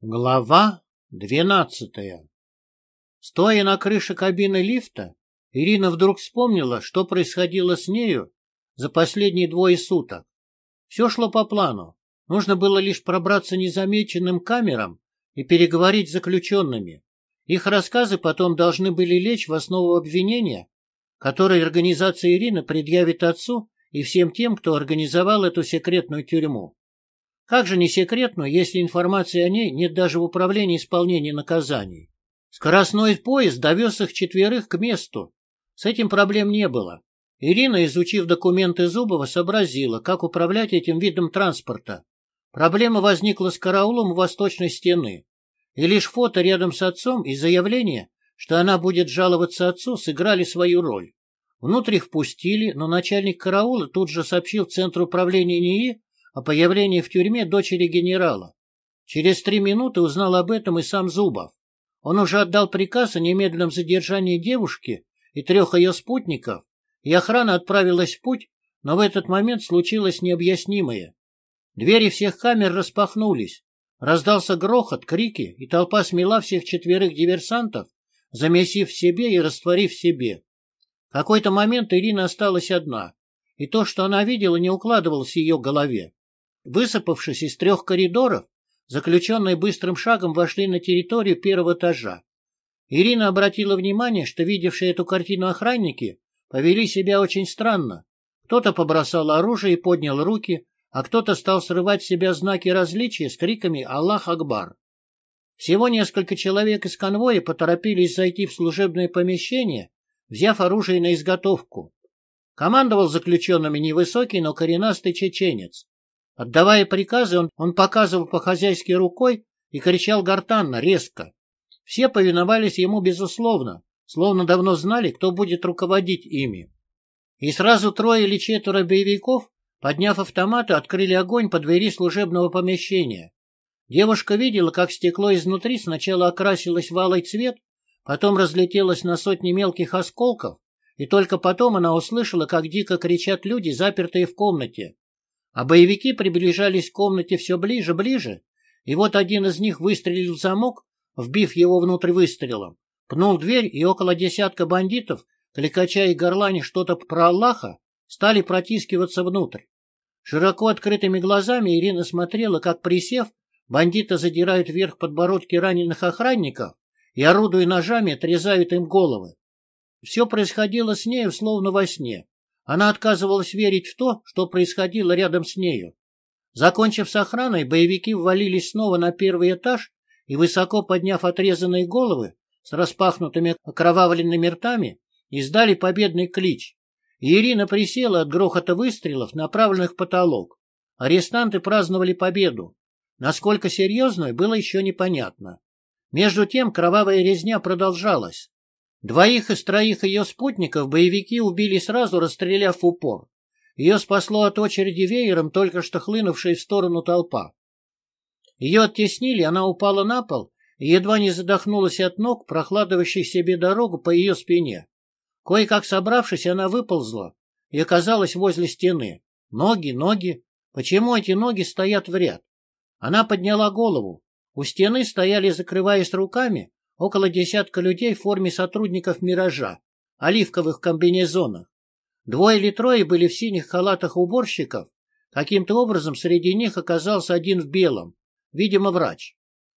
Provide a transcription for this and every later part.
Глава двенадцатая Стоя на крыше кабины лифта, Ирина вдруг вспомнила, что происходило с нею за последние двое суток. Все шло по плану. Нужно было лишь пробраться незамеченным камерам и переговорить с заключенными. Их рассказы потом должны были лечь в основу обвинения, которое организация Ирины предъявит отцу и всем тем, кто организовал эту секретную тюрьму. Как же не секретную, если информации о ней нет даже в управлении исполнения наказаний? Скоростной поезд довез их четверых к месту. С этим проблем не было. Ирина, изучив документы Зубова, сообразила, как управлять этим видом транспорта. Проблема возникла с караулом у восточной стены. И лишь фото рядом с отцом и заявление, что она будет жаловаться отцу, сыграли свою роль. Внутрь их пустили, но начальник караула тут же сообщил в Центр управления НИИ, о появлении в тюрьме дочери генерала. Через три минуты узнал об этом и сам Зубов. Он уже отдал приказ о немедленном задержании девушки и трех ее спутников, и охрана отправилась в путь, но в этот момент случилось необъяснимое. Двери всех камер распахнулись, раздался грохот, крики, и толпа смела всех четверых диверсантов, замесив в себе и растворив в себе. В какой-то момент Ирина осталась одна, и то, что она видела, не укладывалось в ее голове. Высыпавшись из трех коридоров, заключенные быстрым шагом вошли на территорию первого этажа. Ирина обратила внимание, что видевшие эту картину охранники повели себя очень странно. Кто-то побросал оружие и поднял руки, а кто-то стал срывать с себя знаки различия с криками «Аллах Акбар». Всего несколько человек из конвоя поторопились зайти в служебное помещение, взяв оружие на изготовку. Командовал заключенными невысокий, но коренастый чеченец. Отдавая приказы, он, он показывал по-хозяйски рукой и кричал гортанно, резко. Все повиновались ему безусловно, словно давно знали, кто будет руководить ими. И сразу трое или четверо боевиков, подняв автоматы, открыли огонь по двери служебного помещения. Девушка видела, как стекло изнутри сначала окрасилось в алый цвет, потом разлетелось на сотни мелких осколков, и только потом она услышала, как дико кричат люди, запертые в комнате. А боевики приближались к комнате все ближе, ближе, и вот один из них выстрелил в замок, вбив его внутрь выстрелом, пнул дверь, и около десятка бандитов, кликача и горлани что-то про Аллаха, стали протискиваться внутрь. Широко открытыми глазами Ирина смотрела, как, присев, бандиты задирают вверх подбородки раненых охранников и, орудуя ножами, отрезают им головы. Все происходило с нею, словно во сне. Она отказывалась верить в то, что происходило рядом с нею. Закончив с охраной, боевики ввалились снова на первый этаж и, высоко подняв отрезанные головы с распахнутыми окровавленными ртами, издали победный клич. И Ирина присела от грохота выстрелов, направленных в потолок. Арестанты праздновали победу. Насколько серьезную, было еще непонятно. Между тем кровавая резня продолжалась. Двоих из троих ее спутников боевики убили сразу, расстреляв в упор. Ее спасло от очереди веером только что хлынувшая в сторону толпа. Ее оттеснили, она упала на пол и едва не задохнулась от ног, прохладывающих себе дорогу по ее спине. Кое-как собравшись, она выползла и оказалась возле стены. Ноги, ноги. Почему эти ноги стоят в ряд? Она подняла голову. У стены стояли, закрываясь руками, около десятка людей в форме сотрудников «Миража», оливковых комбинезонах. Двое или трое были в синих халатах уборщиков. Каким-то образом среди них оказался один в белом, видимо, врач.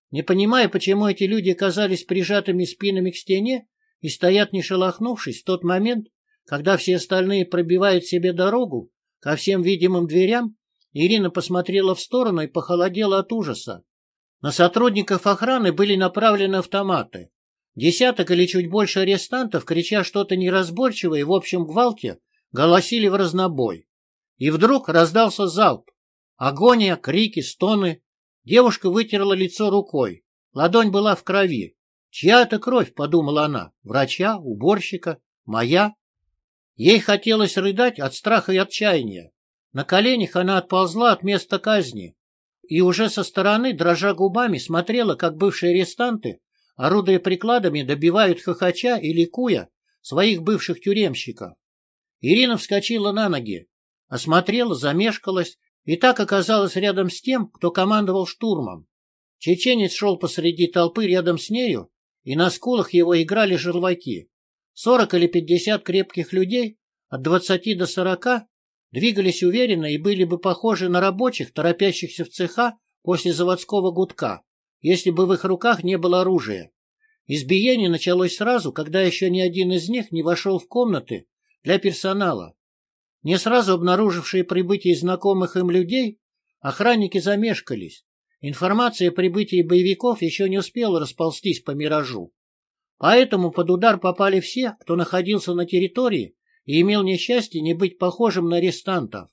Не понимая, почему эти люди оказались прижатыми спинами к стене и стоят не шелохнувшись в тот момент, когда все остальные пробивают себе дорогу ко всем видимым дверям, Ирина посмотрела в сторону и похолодела от ужаса. На сотрудников охраны были направлены автоматы. Десяток или чуть больше арестантов, крича что-то неразборчивое в общем гвалте, голосили в разнобой. И вдруг раздался залп. Агония, крики, стоны. Девушка вытерла лицо рукой. Ладонь была в крови. Чья это кровь, подумала она. Врача, уборщика, моя. Ей хотелось рыдать от страха и отчаяния. На коленях она отползла от места казни и уже со стороны, дрожа губами, смотрела, как бывшие арестанты, орудуя прикладами, добивают хохоча и ликуя своих бывших тюремщиков. Ирина вскочила на ноги, осмотрела, замешкалась и так оказалась рядом с тем, кто командовал штурмом. Чеченец шел посреди толпы рядом с нею, и на скулах его играли желваки. Сорок или пятьдесят крепких людей, от двадцати до сорока, двигались уверенно и были бы похожи на рабочих, торопящихся в цеха после заводского гудка, если бы в их руках не было оружия. Избиение началось сразу, когда еще ни один из них не вошел в комнаты для персонала. Не сразу обнаружившие прибытие знакомых им людей, охранники замешкались. Информация о прибытии боевиков еще не успела расползтись по миражу. Поэтому под удар попали все, кто находился на территории и имел несчастье не быть похожим на арестантов.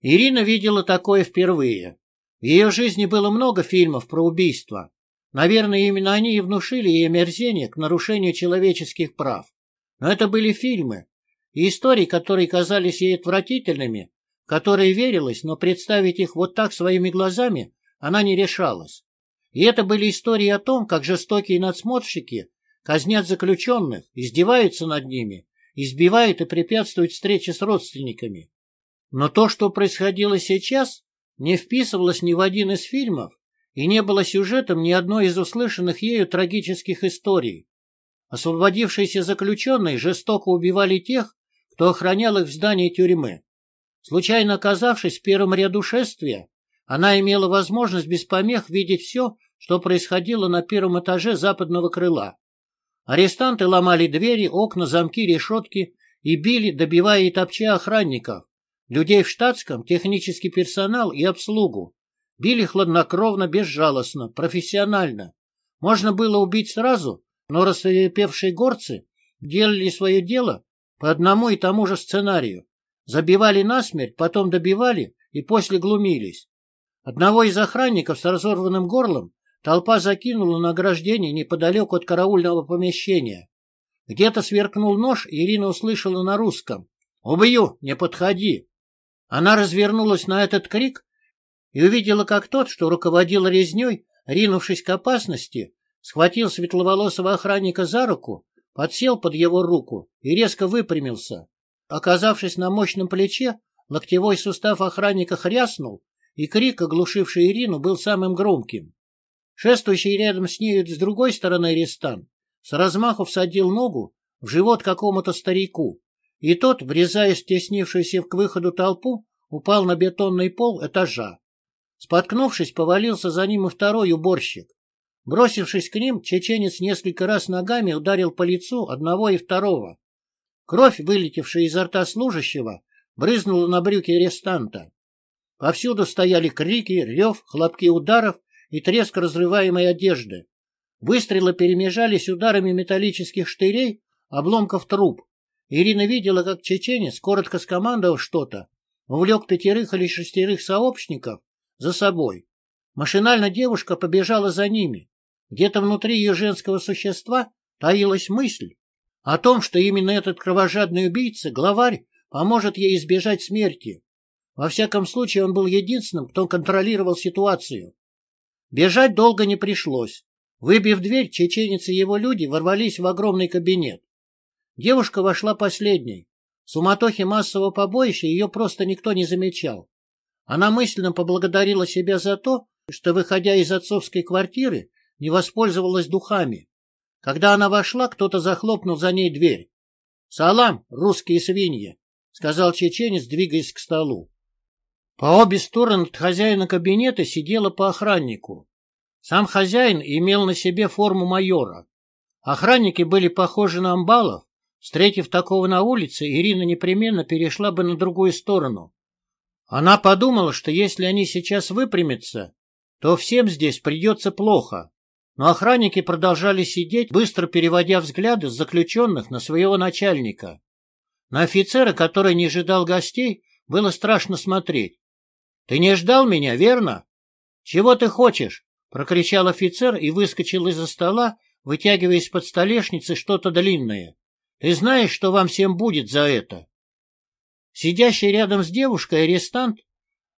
Ирина видела такое впервые. В ее жизни было много фильмов про убийства. Наверное, именно они и внушили ей мерзение к нарушению человеческих прав. Но это были фильмы, и истории, которые казались ей отвратительными, которые верилось, но представить их вот так своими глазами она не решалась. И это были истории о том, как жестокие надсмотрщики казнят заключенных, издеваются над ними, избивают и препятствуют встрече с родственниками. Но то, что происходило сейчас, не вписывалось ни в один из фильмов и не было сюжетом ни одной из услышанных ею трагических историй. Освободившиеся заключенные жестоко убивали тех, кто охранял их в здании тюрьмы. Случайно оказавшись в первом ряду шествия, она имела возможность без помех видеть все, что происходило на первом этаже западного крыла. Арестанты ломали двери, окна, замки, решетки и били, добивая и топча охранников, людей в штатском, технический персонал и обслугу. Били хладнокровно, безжалостно, профессионально. Можно было убить сразу, но рассверепевшие горцы делали свое дело по одному и тому же сценарию. Забивали насмерть, потом добивали и после глумились. Одного из охранников с разорванным горлом толпа закинула на ограждение неподалеку от караульного помещения. Где-то сверкнул нож, и Ирина услышала на русском. «Убью! Не подходи!» Она развернулась на этот крик и увидела, как тот, что руководил резней, ринувшись к опасности, схватил светловолосого охранника за руку, подсел под его руку и резко выпрямился. Оказавшись на мощном плече, локтевой сустав охранника хряснул, и крик, оглушивший Ирину, был самым громким. Шествующий рядом с нею с другой стороны арестант с размаху всадил ногу в живот какому-то старику, и тот, врезаясь в теснившуюся к выходу толпу, упал на бетонный пол этажа. Споткнувшись, повалился за ним и второй уборщик. Бросившись к ним, чеченец несколько раз ногами ударил по лицу одного и второго. Кровь, вылетевшая изо рта служащего, брызнула на брюки арестанта. Повсюду стояли крики, рев, хлопки ударов и треск разрываемой одежды. Выстрелы перемежались ударами металлических штырей, обломков труб. Ирина видела, как чеченец, коротко скомандовав что-то, увлек пятерых или шестерых сообщников за собой. Машинально девушка побежала за ними. Где-то внутри ее женского существа таилась мысль о том, что именно этот кровожадный убийца, главарь, поможет ей избежать смерти. Во всяком случае, он был единственным, кто контролировал ситуацию. Бежать долго не пришлось. Выбив дверь, чеченец и его люди ворвались в огромный кабинет. Девушка вошла последней. В суматохе массового побоища ее просто никто не замечал. Она мысленно поблагодарила себя за то, что, выходя из отцовской квартиры, не воспользовалась духами. Когда она вошла, кто-то захлопнул за ней дверь. «Салам, русские свиньи!» — сказал чеченец, двигаясь к столу. По обе стороны от хозяина кабинета сидела по охраннику. Сам хозяин имел на себе форму майора. Охранники были похожи на амбалов. Встретив такого на улице, Ирина непременно перешла бы на другую сторону. Она подумала, что если они сейчас выпрямятся, то всем здесь придется плохо. Но охранники продолжали сидеть, быстро переводя взгляды с заключенных на своего начальника. На офицера, который не ожидал гостей, было страшно смотреть. Ты не ждал меня, верно? Чего ты хочешь? прокричал офицер и выскочил из-за стола, вытягивая из-под столешницы что-то длинное. Ты знаешь, что вам всем будет за это? Сидящий рядом с девушкой арестант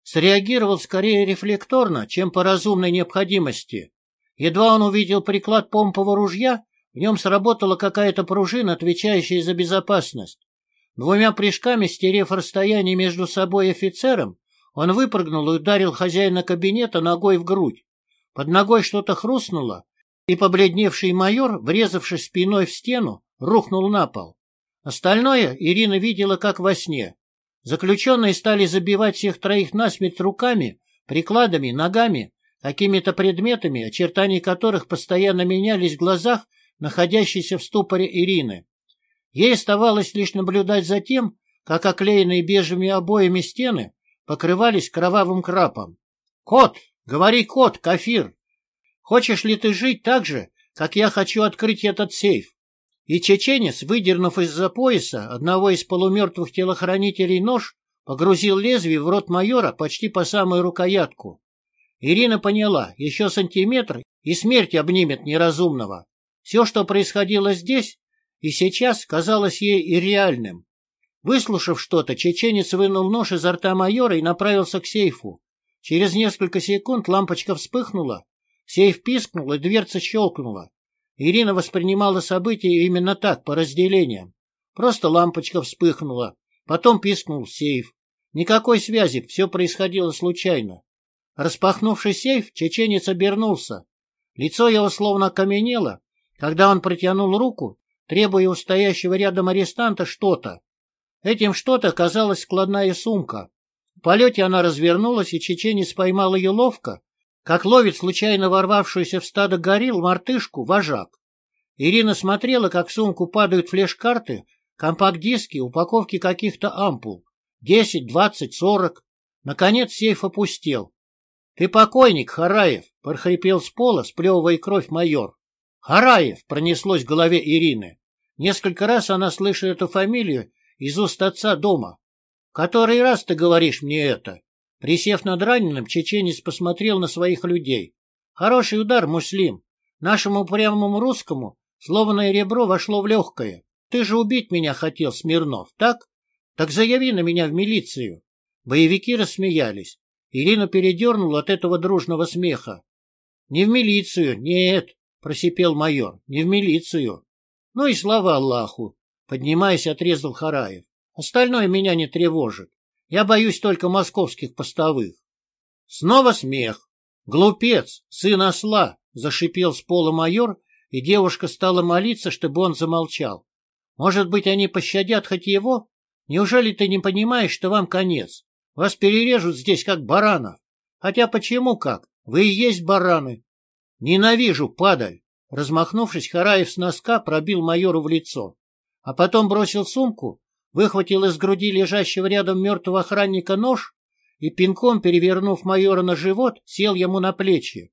среагировал скорее рефлекторно, чем по разумной необходимости. Едва он увидел приклад помпового ружья, в нем сработала какая-то пружина, отвечающая за безопасность. Двумя прыжками, стерев расстояние между собой и офицером, он выпрыгнул и ударил хозяина кабинета ногой в грудь. Под ногой что-то хрустнуло, и побледневший майор, врезавшись спиной в стену, рухнул на пол. Остальное Ирина видела как во сне. Заключенные стали забивать всех троих насмерть руками, прикладами, ногами, какими-то предметами, очертания которых постоянно менялись в глазах находящейся в ступоре Ирины. Ей оставалось лишь наблюдать за тем, как оклеенные бежевыми обоями стены покрывались кровавым крапом. «Кот! Говори, кот, Кафир! Хочешь ли ты жить так же, как я хочу открыть этот сейф?» И чеченец, выдернув из-за пояса одного из полумертвых телохранителей нож, погрузил лезвие в рот майора почти по самую рукоятку. Ирина поняла, еще сантиметр, и смерть обнимет неразумного. Все, что происходило здесь и сейчас, казалось ей ирреальным. Выслушав что-то, чеченец вынул нож изо рта майора и направился к сейфу. Через несколько секунд лампочка вспыхнула, сейф пискнул и дверца щелкнула. Ирина воспринимала события именно так, по разделениям. Просто лампочка вспыхнула, потом пискнул сейф. Никакой связи, все происходило случайно. Распахнувший сейф, чеченец обернулся. Лицо его словно окаменело, когда он протянул руку, требуя у стоящего рядом арестанта что-то. Этим что-то оказалась складная сумка. В полете она развернулась, и чеченец поймал ее ловко, как ловит случайно ворвавшуюся в стадо горилл мартышку вожак. Ирина смотрела, как в сумку падают флеш-карты, компакт-диски, упаковки каких-то ампул. Десять, двадцать, сорок. Наконец сейф опустел. — Ты покойник, Хараев! — прохрипел с пола, сплевывая кровь майор. — Хараев! — пронеслось в голове Ирины. Несколько раз она слышала эту фамилию из уст отца дома. — Который раз ты говоришь мне это? Присев над раненым, чеченец посмотрел на своих людей. Хороший удар, Муслим. Нашему упрямому русскому сломанное ребро вошло в легкое. Ты же убить меня хотел, Смирнов, так? Так заяви на меня в милицию. Боевики рассмеялись. Ирина передернула от этого дружного смеха. — Не в милицию, нет, — просипел майор, — не в милицию. — Ну и слава Аллаху, — поднимаясь, отрезал Хараев. — Остальное меня не тревожит. Я боюсь только московских постовых. Снова смех. Глупец, сын осла, зашипел с пола майор, и девушка стала молиться, чтобы он замолчал. Может быть, они пощадят хоть его? Неужели ты не понимаешь, что вам конец? Вас перережут здесь, как баранов. Хотя почему как? Вы и есть бараны. Ненавижу, падаль. Размахнувшись, Хараев с носка пробил майору в лицо. А потом бросил сумку выхватил из груди лежащего рядом мертвого охранника нож и, пинком перевернув майора на живот, сел ему на плечи.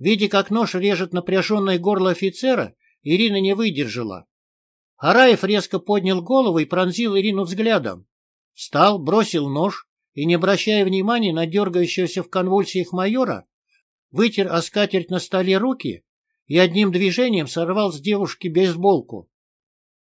Видя, как нож режет напряженное горло офицера, Ирина не выдержала. Араев резко поднял голову и пронзил Ирину взглядом. Встал, бросил нож и, не обращая внимания на дергающегося в конвульсиях майора, вытер о скатерть на столе руки и одним движением сорвал с девушки бейсболку. —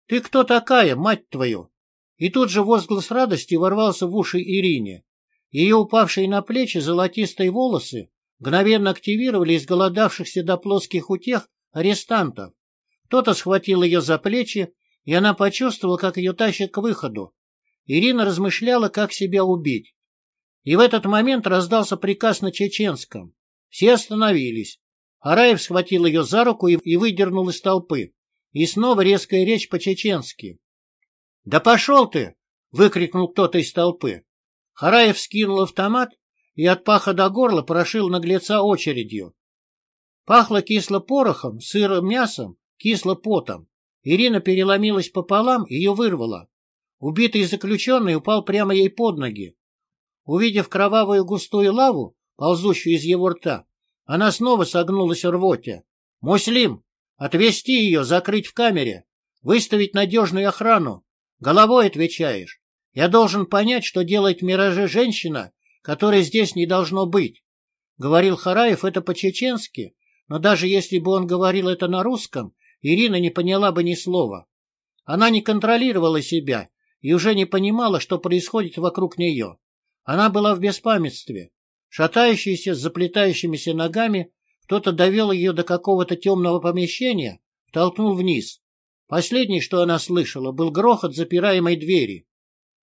Ты кто такая, мать твою? И тут же возглас радости ворвался в уши Ирине. Ее упавшие на плечи золотистые волосы мгновенно активировали изголодавшихся до плоских утех арестантов. Кто-то схватил ее за плечи, и она почувствовала, как ее тащат к выходу. Ирина размышляла, как себя убить. И в этот момент раздался приказ на чеченском. Все остановились. Араев схватил ее за руку и, выдернул из толпы. И снова резкая речь по-чеченски. «Да пошел ты!» — выкрикнул кто-то из толпы. Хараев скинул автомат и от паха до горла прошил наглеца очередью. Пахло кисло порохом, сырым мясом, кисло потом. Ирина переломилась пополам, ее вырвало. Убитый заключенный упал прямо ей под ноги. Увидев кровавую густую лаву, ползущую из его рта, она снова согнулась в рвоте. «Муслим! Отвезти ее, закрыть в камере, выставить надежную охрану, Головой отвечаешь. Я должен понять, что делает в мираже женщина, которой здесь не должно быть. Говорил Хараев это по-чеченски, но даже если бы он говорил это на русском, Ирина не поняла бы ни слова. Она не контролировала себя и уже не понимала, что происходит вокруг нее. Она была в беспамятстве. Шатающаяся с заплетающимися ногами, кто-то довел ее до какого-то темного помещения, толкнул вниз. Последнее, что она слышала, был грохот запираемой двери.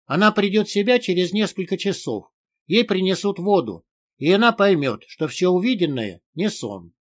Она придет в себя через несколько часов. Ей принесут воду. и она поймет, что все увиденное не сон.